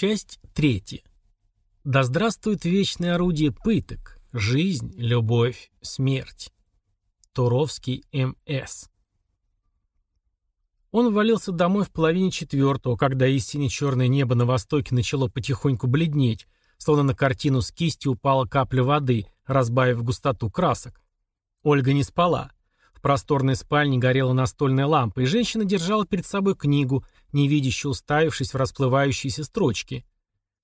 Часть третья. Да здравствует вечное орудие пыток, жизнь, любовь, смерть. Туровский М.С. Он ввалился домой в половине четвертого, когда истине черное небо на востоке начало потихоньку бледнеть, словно на картину с кисти упала капля воды, разбавив густоту красок. Ольга не спала. В просторной спальне горела настольная лампа, и женщина держала перед собой книгу, невидяще уставившись в расплывающиеся строчки.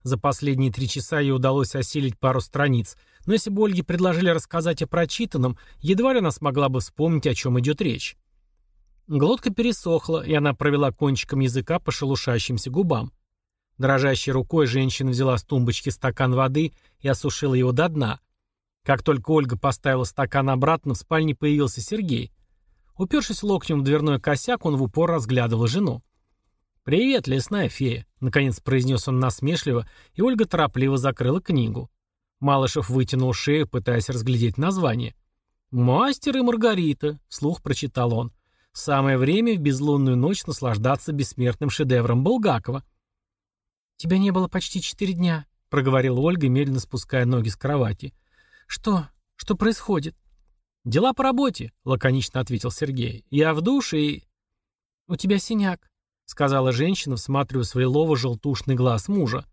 За последние три часа ей удалось осилить пару страниц, но если бы Ольге предложили рассказать о прочитанном, едва ли она смогла бы вспомнить, о чем идет речь. Глотка пересохла, и она провела кончиком языка по шелушащимся губам. Дрожащей рукой женщина взяла с тумбочки стакан воды и осушила его до дна. Как только Ольга поставила стакан обратно, в спальне появился Сергей. Упершись локтем в дверной косяк, он в упор разглядывал жену. «Привет, лесная фея», — наконец произнес он насмешливо, и Ольга торопливо закрыла книгу. Малышев вытянул шею, пытаясь разглядеть название. «Мастер и Маргарита», — вслух прочитал он. «Самое время в безлунную ночь наслаждаться бессмертным шедевром Булгакова». «Тебя не было почти четыре дня», — проговорила Ольга, медленно спуская ноги с кровати. «Что? Что происходит?» «Дела по работе», — лаконично ответил Сергей. «Я в душе и...» «У тебя синяк», — сказала женщина, всматривая в лилово-желтушный глаз мужа.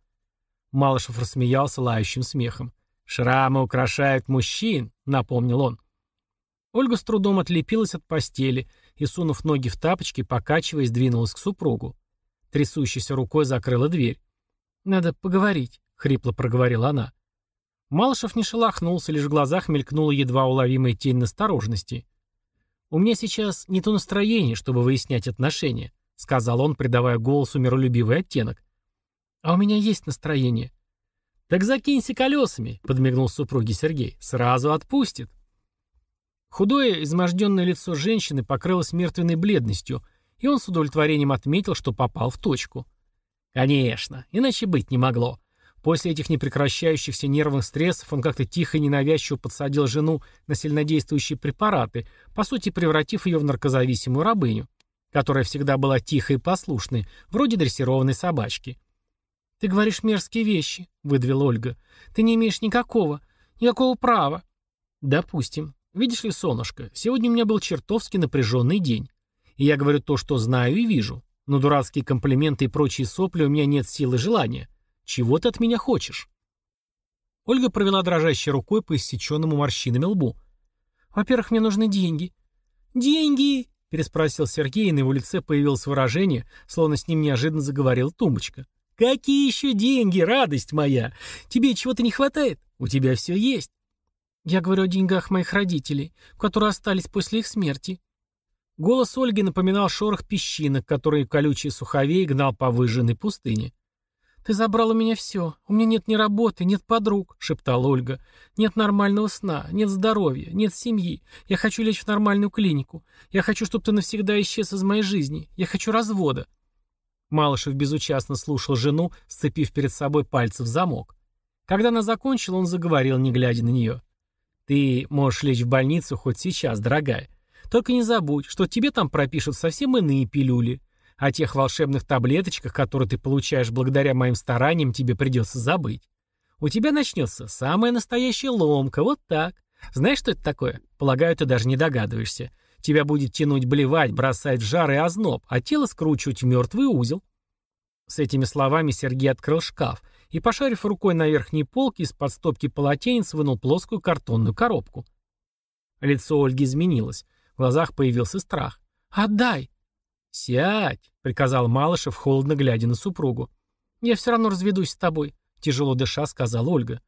Малышев рассмеялся лающим смехом. «Шрамы украшают мужчин», — напомнил он. Ольга с трудом отлепилась от постели и, сунув ноги в тапочки, покачиваясь, двинулась к супругу. Трясущейся рукой закрыла дверь. «Надо поговорить», — хрипло проговорила она. Малышев не шелохнулся, лишь в глазах мелькнула едва уловимая тень настороженности. «У меня сейчас не то настроение, чтобы выяснять отношения», — сказал он, придавая голосу миролюбивый оттенок. «А у меня есть настроение». «Так закинься колесами», — подмигнул супруге Сергей. «Сразу отпустит». Худое, изможденное лицо женщины покрылось мертвенной бледностью, и он с удовлетворением отметил, что попал в точку. «Конечно, иначе быть не могло. После этих непрекращающихся нервных стрессов он как-то тихо и ненавязчиво подсадил жену на сильнодействующие препараты, по сути превратив ее в наркозависимую рабыню которая всегда была тихой и послушной, вроде дрессированной собачки. «Ты говоришь мерзкие вещи», — выдавила Ольга. «Ты не имеешь никакого, никакого права». «Допустим. Видишь ли, солнышко, сегодня у меня был чертовски напряженный день. И я говорю то, что знаю и вижу. Но дурацкие комплименты и прочие сопли у меня нет силы желания. Чего ты от меня хочешь?» Ольга провела дрожащей рукой по иссеченному морщинами лбу. «Во-первых, мне нужны деньги». «Деньги!» переспросил Сергей, и на его лице появилось выражение, словно с ним неожиданно заговорила тумбочка. «Какие еще деньги, радость моя? Тебе чего-то не хватает? У тебя все есть». «Я говорю о деньгах моих родителей, которые остались после их смерти». Голос Ольги напоминал шорох песчинок, которые колючий суховей гнал по выжженной пустыне. «Ты забрал у меня все. У меня нет ни работы, нет подруг», — шептала Ольга. «Нет нормального сна, нет здоровья, нет семьи. Я хочу лечь в нормальную клинику. Я хочу, чтобы ты навсегда исчез из моей жизни. Я хочу развода». Малышев безучастно слушал жену, сцепив перед собой пальцы в замок. Когда она закончила, он заговорил, не глядя на нее. «Ты можешь лечь в больницу хоть сейчас, дорогая. Только не забудь, что тебе там пропишут совсем иные пилюли. О тех волшебных таблеточках, которые ты получаешь благодаря моим стараниям, тебе придется забыть. У тебя начнется самая настоящая ломка, вот так. Знаешь, что это такое? Полагаю, ты даже не догадываешься. Тебя будет тянуть блевать, бросать в жар и озноб, а тело скручивать в мертвый узел. С этими словами Сергей открыл шкаф и, пошарив рукой на верхней полке, из-под стопки полотенец вынул плоскую картонную коробку. Лицо Ольги изменилось. В глазах появился страх. «Отдай!» «Сядь!» — приказал Малышев, холодно глядя на супругу. «Я все равно разведусь с тобой», — тяжело дыша сказала Ольга.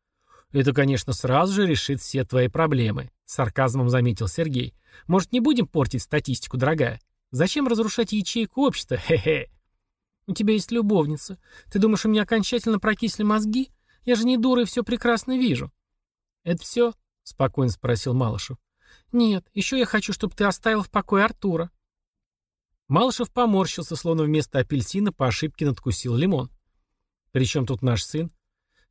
«Это, конечно, сразу же решит все твои проблемы», — сарказмом заметил Сергей. «Может, не будем портить статистику, дорогая? Зачем разрушать ячейку общества? Хе-хе!» «У тебя есть любовница. Ты думаешь, у меня окончательно прокисли мозги? Я же не дура и все прекрасно вижу». «Это все?» — спокойно спросил Малышев. «Нет, еще я хочу, чтобы ты оставил в покое Артура», Малышев поморщился, словно вместо апельсина по ошибке надкусил лимон. «При чем тут наш сын?»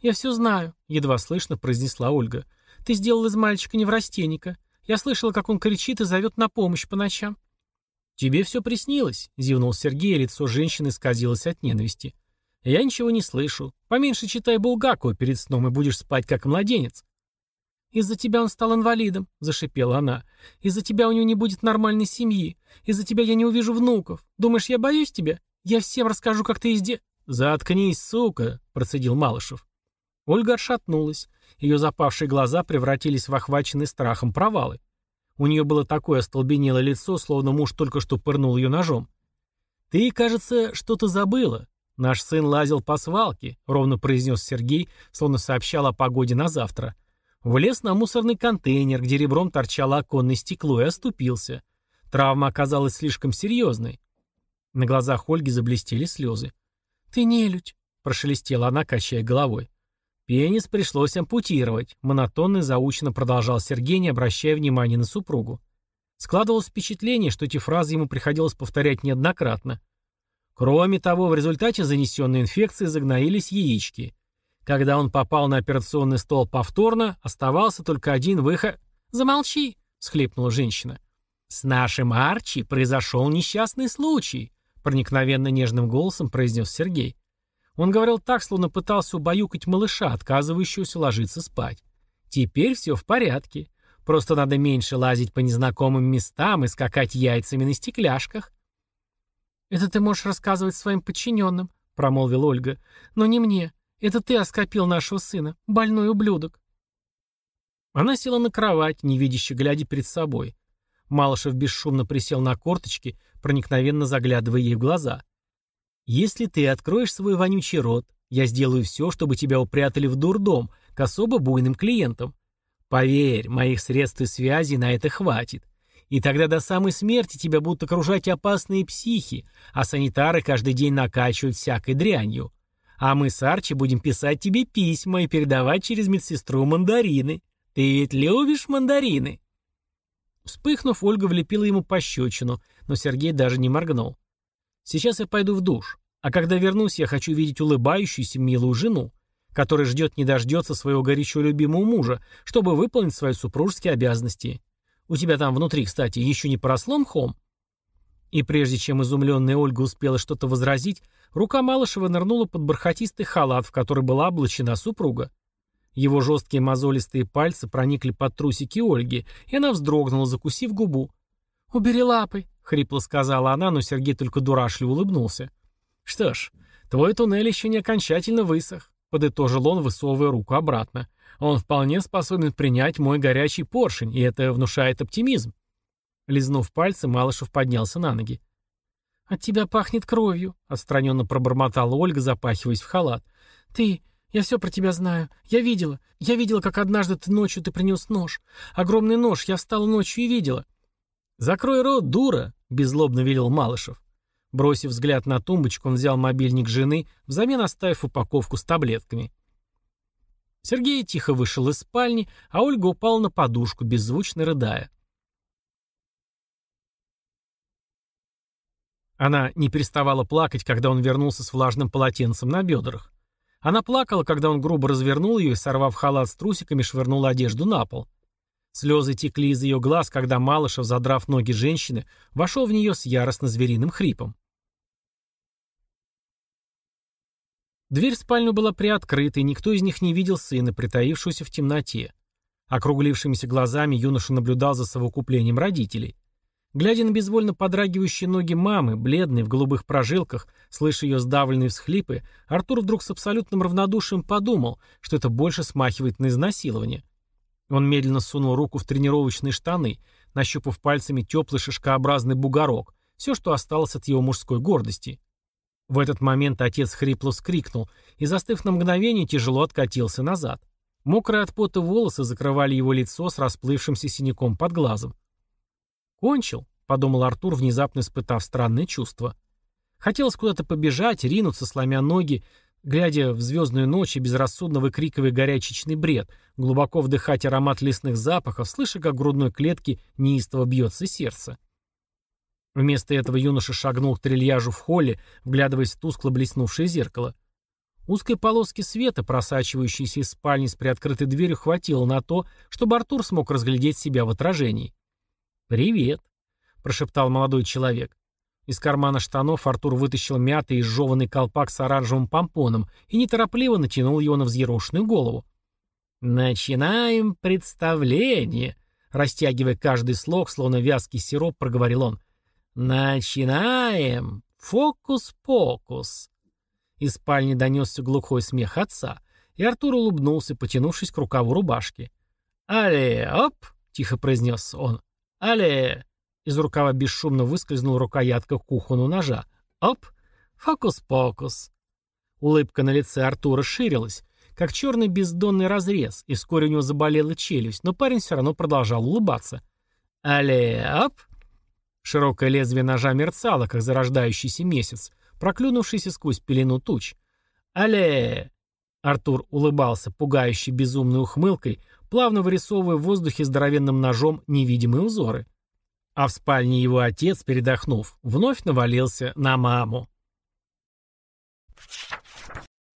«Я все знаю», — едва слышно произнесла Ольга. «Ты сделал из мальчика неврастенника. Я слышала, как он кричит и зовет на помощь по ночам». «Тебе все приснилось», — зевнул Сергей, лицо женщины исказилось от ненависти. Я ничего не слышу. Поменьше читай Булгакову перед сном и будешь спать как младенец. «Из-за тебя он стал инвалидом», — зашипела она. «Из-за тебя у него не будет нормальной семьи. Из-за тебя я не увижу внуков. Думаешь, я боюсь тебя? Я всем расскажу, как ты изде...» «Заткнись, сука», — процедил Малышев. Ольга отшатнулась. Ее запавшие глаза превратились в охваченные страхом провалы. У нее было такое остолбенелое лицо, словно муж только что пырнул ее ножом. «Ты, кажется, что-то забыла. Наш сын лазил по свалке», — ровно произнес Сергей, словно сообщал о погоде на завтра. Влез на мусорный контейнер, где ребром торчало оконное стекло, и оступился. Травма оказалась слишком серьезной. На глазах Ольги заблестели слезы. «Ты нелюдь», — прошелестела она, качая головой. Пенис пришлось ампутировать, монотонно и заучно продолжал Сергей, не обращая внимания на супругу. Складывалось впечатление, что эти фразы ему приходилось повторять неоднократно. Кроме того, в результате занесенной инфекции загноились яички. Когда он попал на операционный стол повторно, оставался только один выход... «Замолчи!» — схлипнула женщина. «С нашим Арчи произошел несчастный случай», — проникновенно нежным голосом произнес Сергей. Он говорил так, словно пытался убаюкать малыша, отказывающегося ложиться спать. «Теперь все в порядке. Просто надо меньше лазить по незнакомым местам и скакать яйцами на стекляшках». «Это ты можешь рассказывать своим подчиненным», — промолвила Ольга. «Но не мне. Это ты оскопил нашего сына, больной ублюдок. Она села на кровать, невидяще глядя перед собой. Малышев бесшумно присел на корточки, проникновенно заглядывая ей в глаза. «Если ты откроешь свой вонючий рот, я сделаю все, чтобы тебя упрятали в дурдом, к особо буйным клиентам. Поверь, моих средств и связей на это хватит. И тогда до самой смерти тебя будут окружать опасные психи, а санитары каждый день накачивают всякой дрянью. А мы с Арчи будем писать тебе письма и передавать через медсестру мандарины. Ты ведь любишь мандарины?» Вспыхнув, Ольга влепила ему пощечину, но Сергей даже не моргнул. «Сейчас я пойду в душ, а когда вернусь, я хочу видеть улыбающуюся милую жену, которая ждет не дождется своего горячо любимого мужа, чтобы выполнить свои супружеские обязанности. У тебя там внутри, кстати, еще не поросло мхом?» И прежде чем изумленная Ольга успела что-то возразить, рука Малышева нырнула под бархатистый халат, в который была облачена супруга. Его жесткие мозолистые пальцы проникли под трусики Ольги, и она вздрогнула, закусив губу. «Убери лапы», — хрипло сказала она, но Сергей только дурашливо улыбнулся. «Что ж, твой туннель еще не окончательно высох», — подытожил он, высовывая руку обратно. «Он вполне способен принять мой горячий поршень, и это внушает оптимизм». Лизнув пальцы, Малышев поднялся на ноги. «От тебя пахнет кровью», — отстраненно пробормотала Ольга, запахиваясь в халат. «Ты... Я все про тебя знаю. Я видела. Я видела, как однажды ты ночью ты принес нож. Огромный нож. Я встала ночью и видела». «Закрой рот, дура», — беззлобно велел Малышев. Бросив взгляд на тумбочку, он взял мобильник жены, взамен оставив упаковку с таблетками. Сергей тихо вышел из спальни, а Ольга упала на подушку, беззвучно рыдая. Она не переставала плакать, когда он вернулся с влажным полотенцем на бедрах. Она плакала, когда он грубо развернул ее и, сорвав халат с трусиками, швырнул одежду на пол. Слезы текли из ее глаз, когда Малышев, задрав ноги женщины, вошел в нее с яростно-звериным хрипом. Дверь в спальню была приоткрыта, и никто из них не видел сына, притаившегося в темноте. Округлившимися глазами юноша наблюдал за совокуплением родителей. Глядя на безвольно подрагивающие ноги мамы, бледной, в голубых прожилках, слыша ее сдавленные всхлипы, Артур вдруг с абсолютным равнодушием подумал, что это больше смахивает на изнасилование. Он медленно сунул руку в тренировочные штаны, нащупав пальцами теплый шишкообразный бугорок, все, что осталось от его мужской гордости. В этот момент отец хрипло скрикнул и, застыв на мгновение, тяжело откатился назад. Мокрые от пота волосы закрывали его лицо с расплывшимся синяком под глазом. «Кончил», — подумал Артур, внезапно испытав странное чувство. Хотелось куда-то побежать, ринуться, сломя ноги, глядя в звездную ночь и безрассудно выкрикивая горячечный бред, глубоко вдыхать аромат лесных запахов, слыша, как в грудной клетке неистово бьется сердце. Вместо этого юноша шагнул к трильяжу в холле, вглядываясь в тускло блеснувшее зеркало. Узкой полоски света, просачивающейся из спальни с приоткрытой дверью, хватило на то, чтобы Артур смог разглядеть себя в отражении. «Привет», — прошептал молодой человек. Из кармана штанов Артур вытащил мятый и сжеванный колпак с оранжевым помпоном и неторопливо натянул его на взъерошенную голову. «Начинаем представление», — растягивая каждый слог, словно вязкий сироп, проговорил он. «Начинаем! Фокус-покус!» Из спальни донесся глухой смех отца, и Артур улыбнулся, потянувшись к рукаву рубашки. «Але, оп!» — тихо произнес он. «Але!» Из рукава бесшумно выскользнула рукоятка кухонного ножа. «Оп! Фокус-покус!» Улыбка на лице Артура ширилась, как черный бездонный разрез, и вскоре у него заболела челюсть, но парень все равно продолжал улыбаться. «Але, оп!» Широкое лезвие ножа мерцало, как зарождающийся месяц, проклюнувшийся сквозь пелену туч. «Але!» Артур улыбался, пугающей безумной ухмылкой, плавно вырисовывая в воздухе здоровенным ножом невидимые узоры. А в спальне его отец, передохнув, вновь навалился на маму.